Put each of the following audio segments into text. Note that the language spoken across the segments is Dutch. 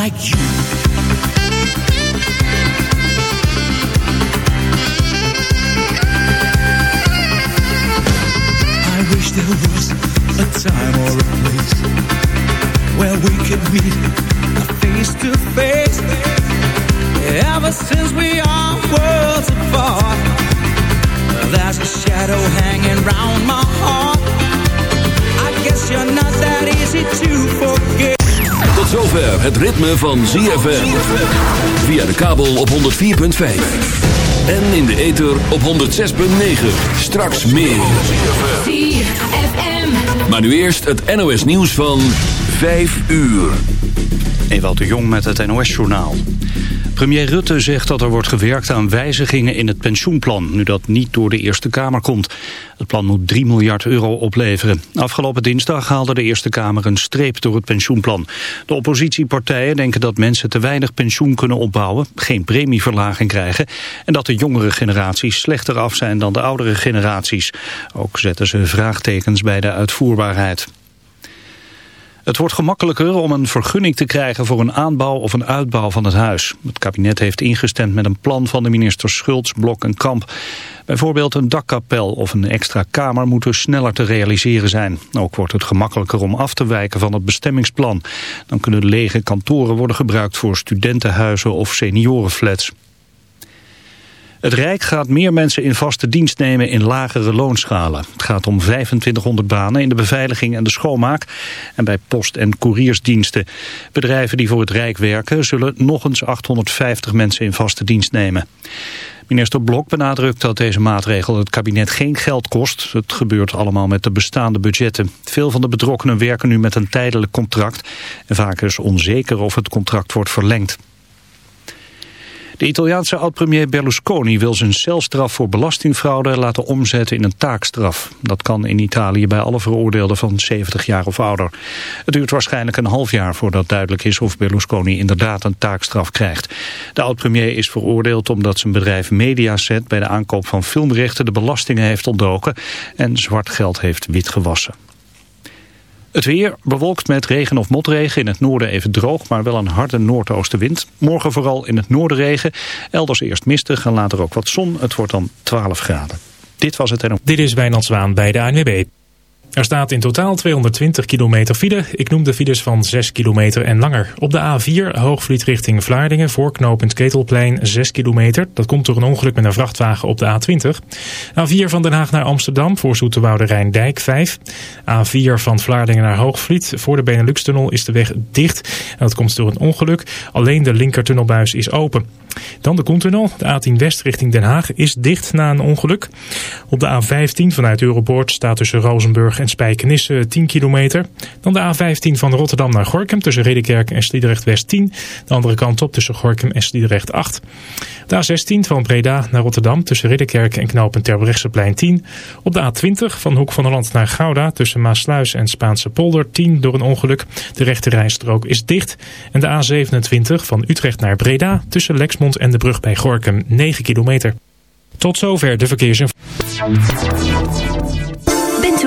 like you. Het ritme van ZFM. Via de kabel op 104.5. En in de ether op 106.9. Straks meer. Maar nu eerst het NOS nieuws van 5 uur. Ewout de Jong met het NOS-journaal. Premier Rutte zegt dat er wordt gewerkt aan wijzigingen in het pensioenplan... nu dat niet door de Eerste Kamer komt. Plan moet 3 miljard euro opleveren. Afgelopen dinsdag haalde de Eerste Kamer een streep door het pensioenplan. De oppositiepartijen denken dat mensen te weinig pensioen kunnen opbouwen... geen premieverlaging krijgen... en dat de jongere generaties slechter af zijn dan de oudere generaties. Ook zetten ze vraagtekens bij de uitvoerbaarheid. Het wordt gemakkelijker om een vergunning te krijgen voor een aanbouw of een uitbouw van het huis. Het kabinet heeft ingestemd met een plan van de ministers Schultz, Blok en Kamp. Bijvoorbeeld een dakkapel of een extra kamer moeten sneller te realiseren zijn. Ook wordt het gemakkelijker om af te wijken van het bestemmingsplan. Dan kunnen lege kantoren worden gebruikt voor studentenhuizen of seniorenflats. Het Rijk gaat meer mensen in vaste dienst nemen in lagere loonschalen. Het gaat om 2500 banen in de beveiliging en de schoonmaak en bij post- en couriersdiensten. Bedrijven die voor het Rijk werken zullen nog eens 850 mensen in vaste dienst nemen. Minister Blok benadrukt dat deze maatregel het kabinet geen geld kost. Het gebeurt allemaal met de bestaande budgetten. Veel van de betrokkenen werken nu met een tijdelijk contract. En vaak is onzeker of het contract wordt verlengd. De Italiaanse oud-premier Berlusconi wil zijn celstraf voor belastingfraude laten omzetten in een taakstraf. Dat kan in Italië bij alle veroordeelden van 70 jaar of ouder. Het duurt waarschijnlijk een half jaar voordat duidelijk is of Berlusconi inderdaad een taakstraf krijgt. De oud-premier is veroordeeld omdat zijn bedrijf Mediaset bij de aankoop van filmrechten de belastingen heeft ontdoken en zwart geld heeft witgewassen. Het weer bewolkt met regen of motregen. In het noorden even droog, maar wel een harde noordoostenwind. Morgen vooral in het noorden regen. Elders eerst mistig en later ook wat zon. Het wordt dan 12 graden. Dit was het en... Dit is Wijnand Zwaan bij de ANWB. Er staat in totaal 220 kilometer file. Ik noem de files van 6 kilometer en langer. Op de A4 Hoogvliet richting Vlaardingen voor knooppunt Ketelplein 6 kilometer. Dat komt door een ongeluk met een vrachtwagen op de A20. A4 van Den Haag naar Amsterdam voor Zoeterwoude Rijndijk 5. A4 van Vlaardingen naar Hoogvliet voor de Benelux-tunnel is de weg dicht. Dat komt door een ongeluk. Alleen de linkertunnelbuis is open. Dan de Koentunnel. De A10 West richting Den Haag is dicht na een ongeluk. Op de A15 vanuit Europoort staat tussen Rozenburg en Spijkenisse 10 kilometer. Dan de A15 van Rotterdam naar Gorkum tussen Redekerk en Sliedrecht West 10. De andere kant op tussen Gorkum en Sliedrecht 8. De A16 van Breda naar Rotterdam tussen Ridderkerk en Knopen Terbrechtseplein 10. Op de A20 van Hoek van Holland naar Gouda tussen Maasluis en Spaanse polder 10 door een ongeluk. De rechte rijstrook is dicht. En de A27 van Utrecht naar Breda tussen Lexmond en de brug bij Gorkum 9 kilometer. Tot zover de verkeersinformatie.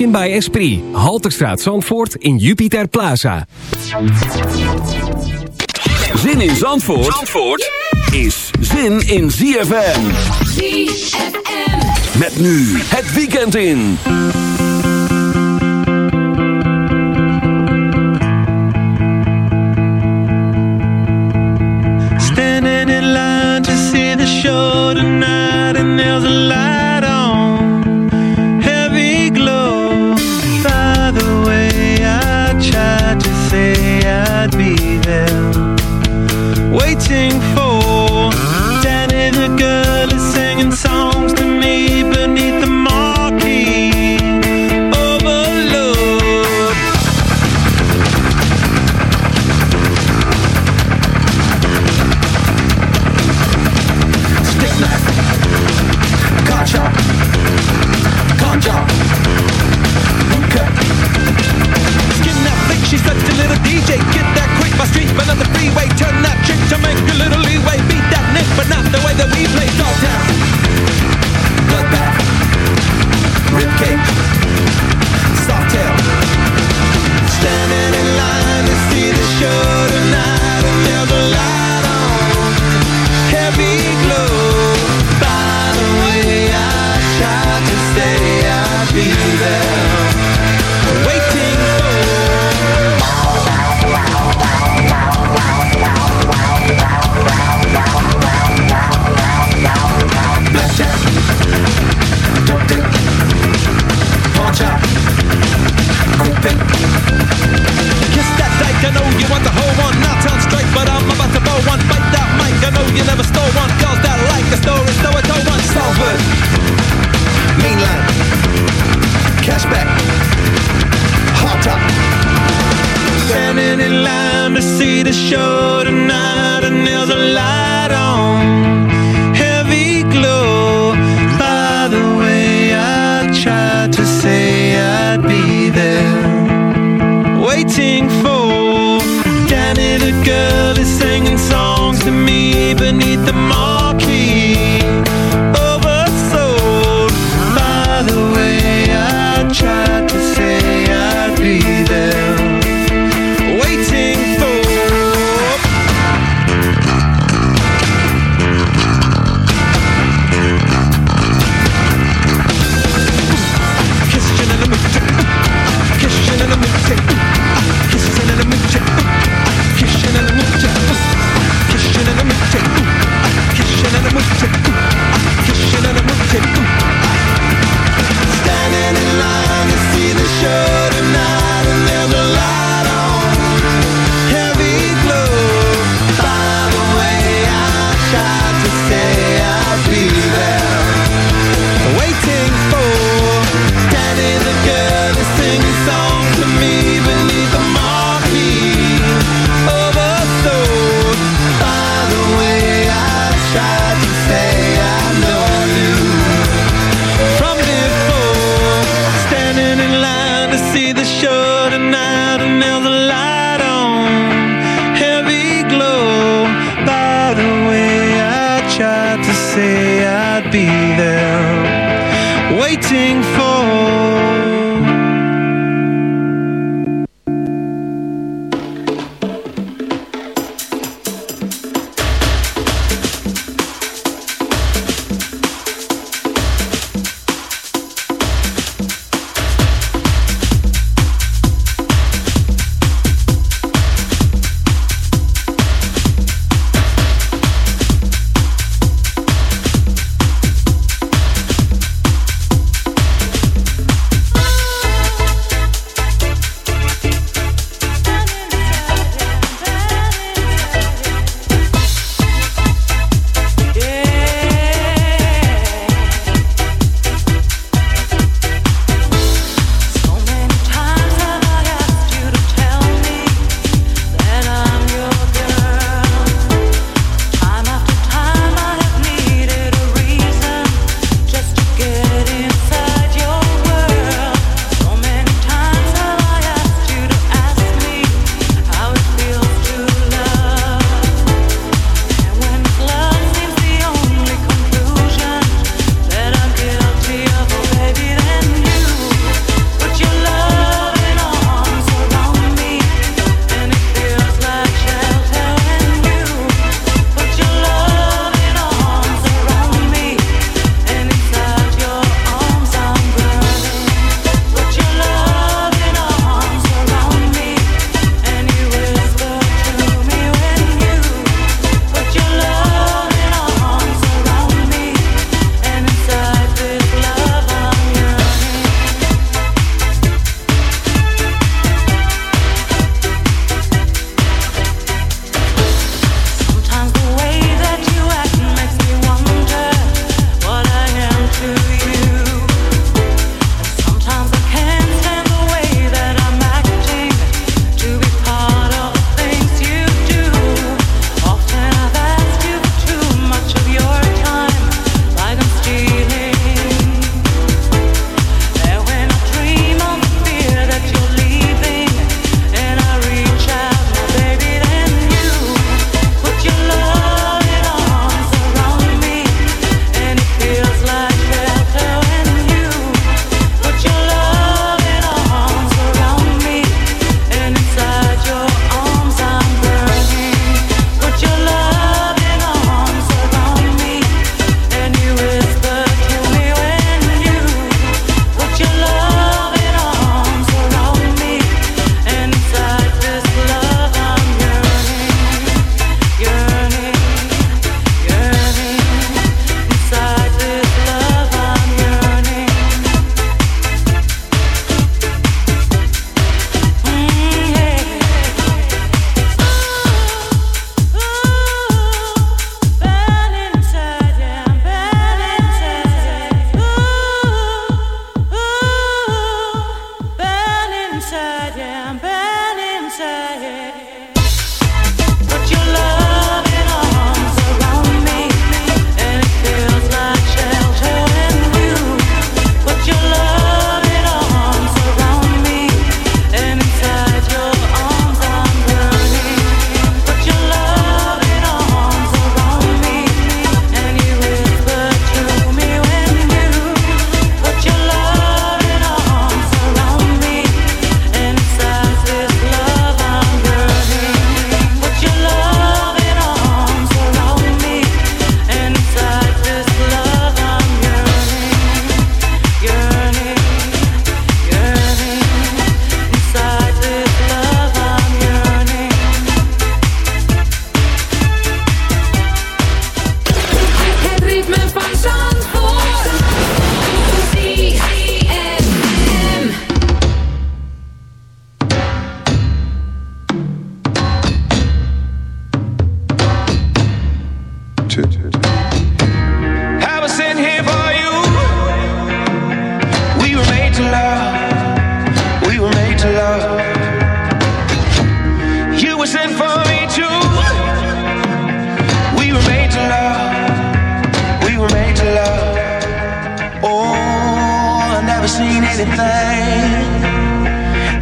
Emotion by Esprit. Halterstraat Zandvoort in Jupiter Plaza. Zin in Zandvoort, Zandvoort is zin in ZFM. ZFM. Met nu het weekend in. Standing in line to see the show tonight, and there's a light everything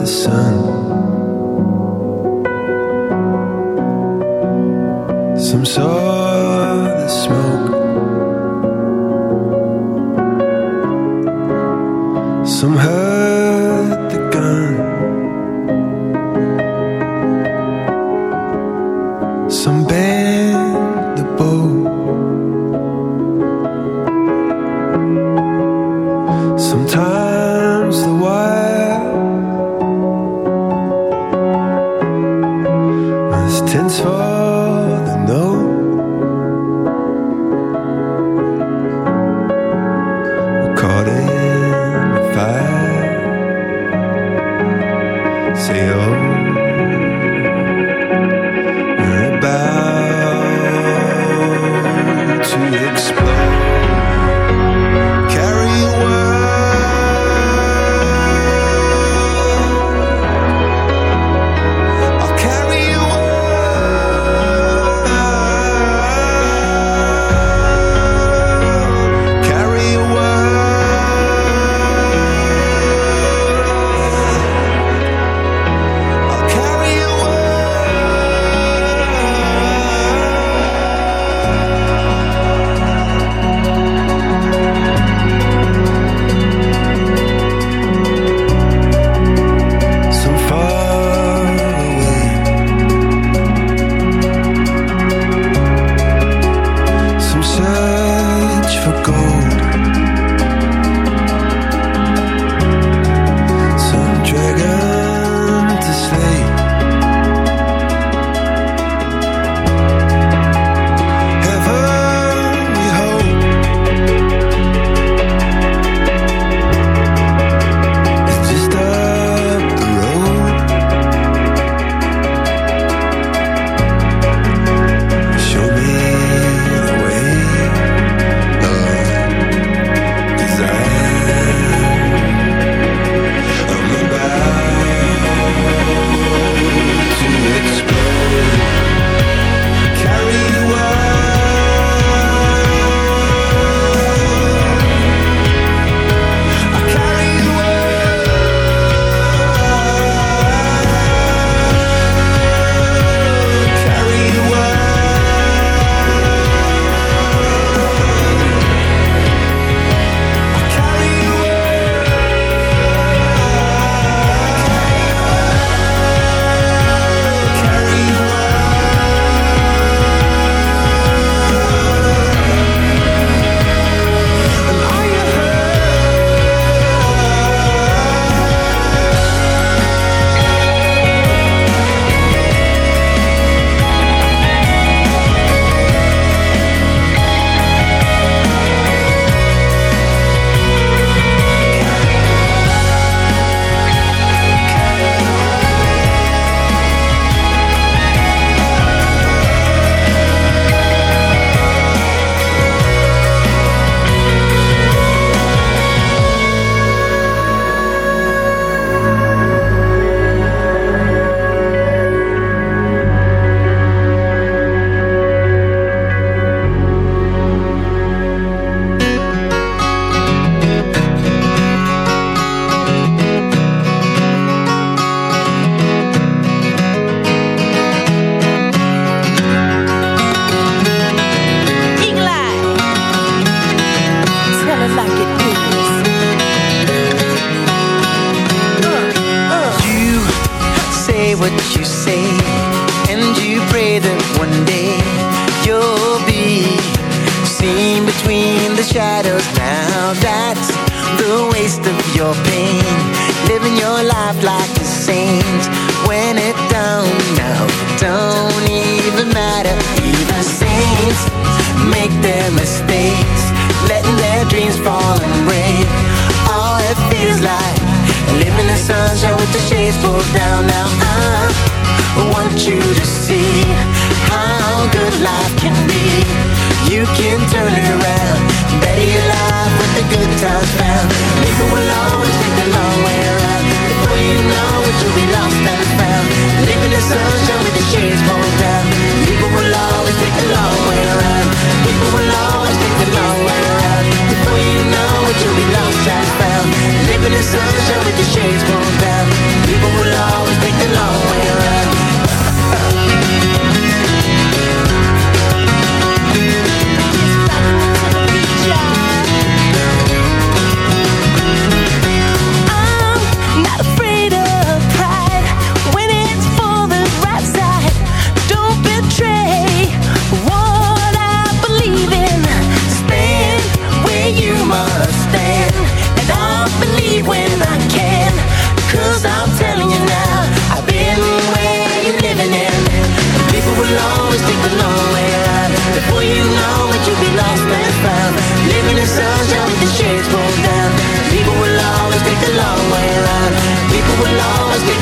the sun. Some saw the smoke. Some heard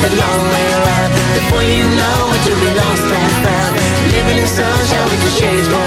A long way around Before you know it, you'll be lost and found Living in sunshine with the shades rolled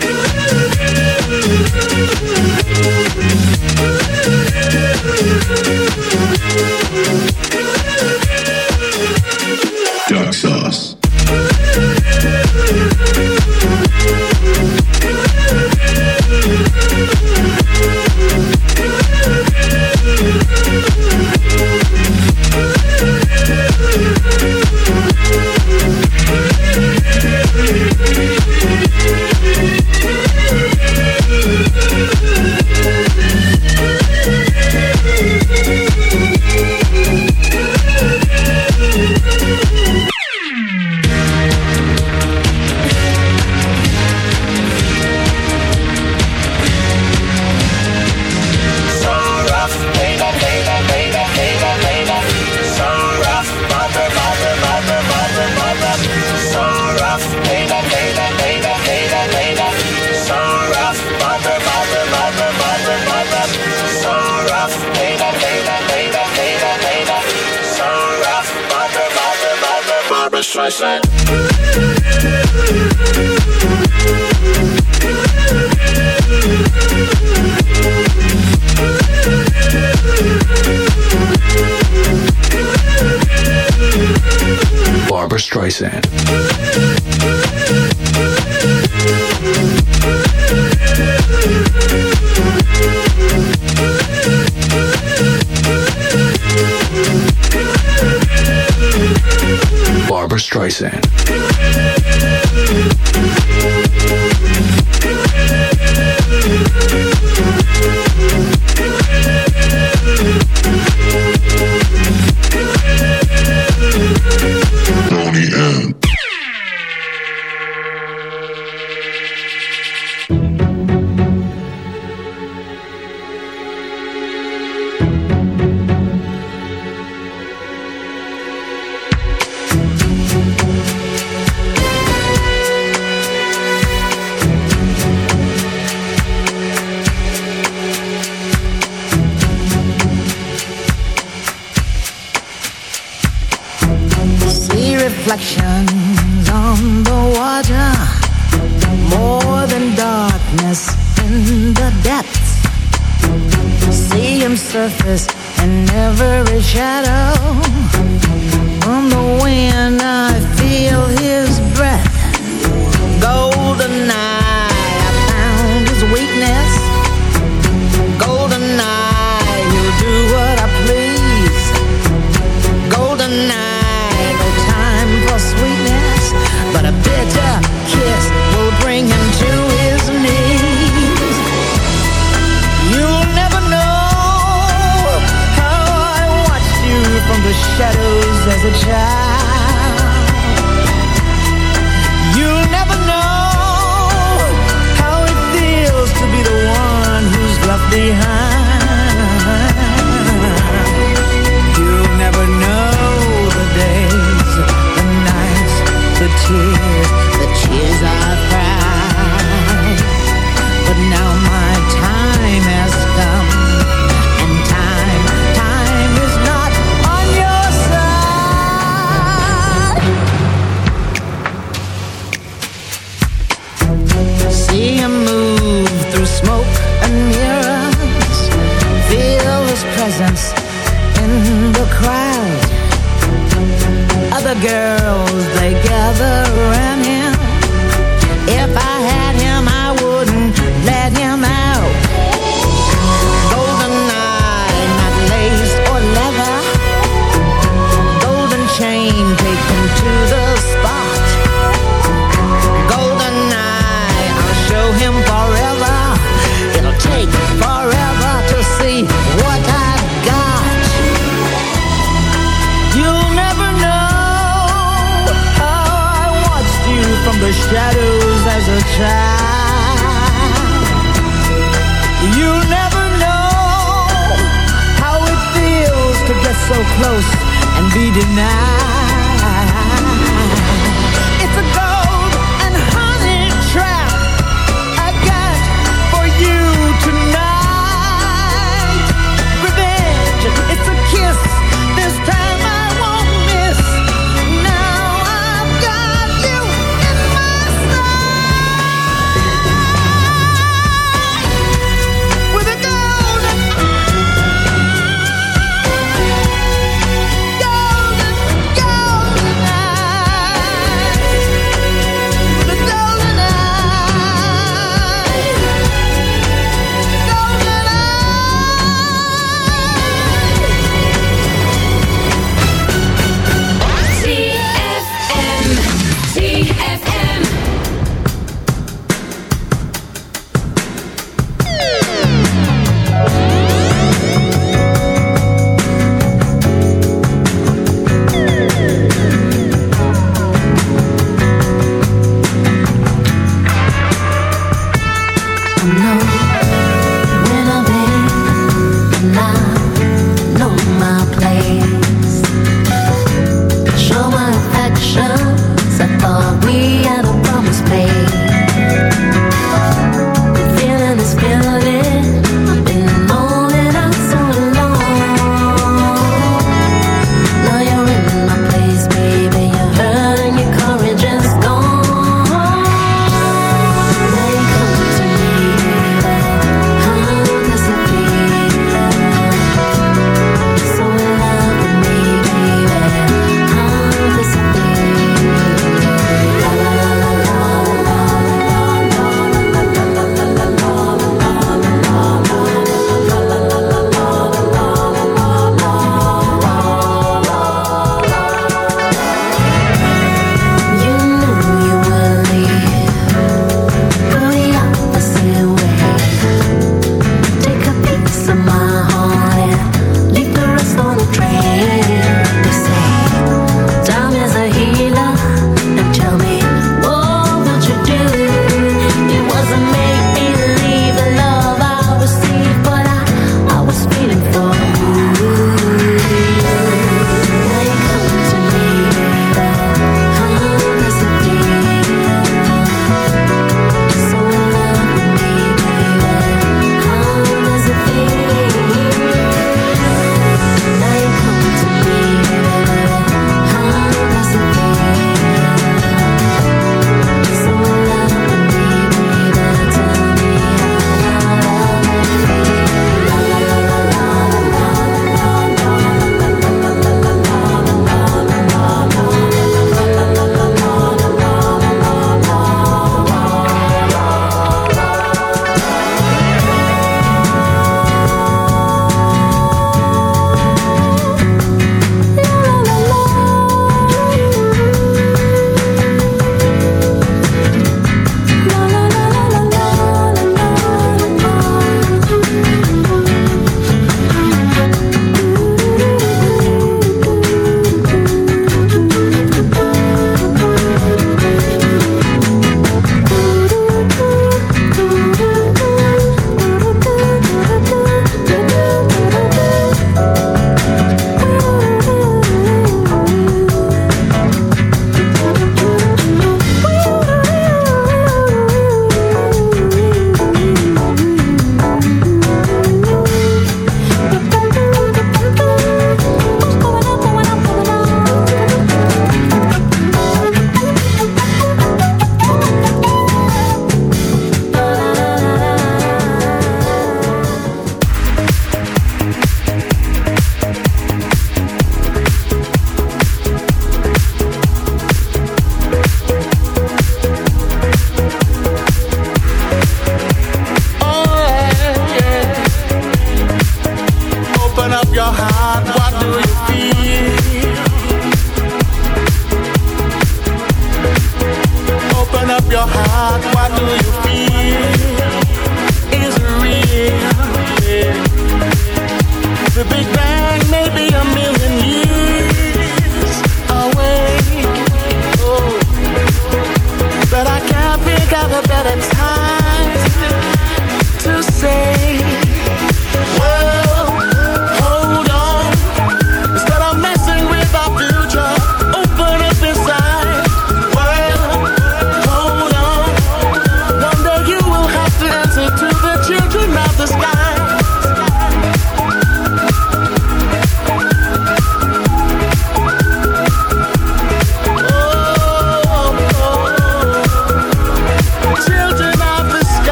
Thank you. percent. Barbara Streisand.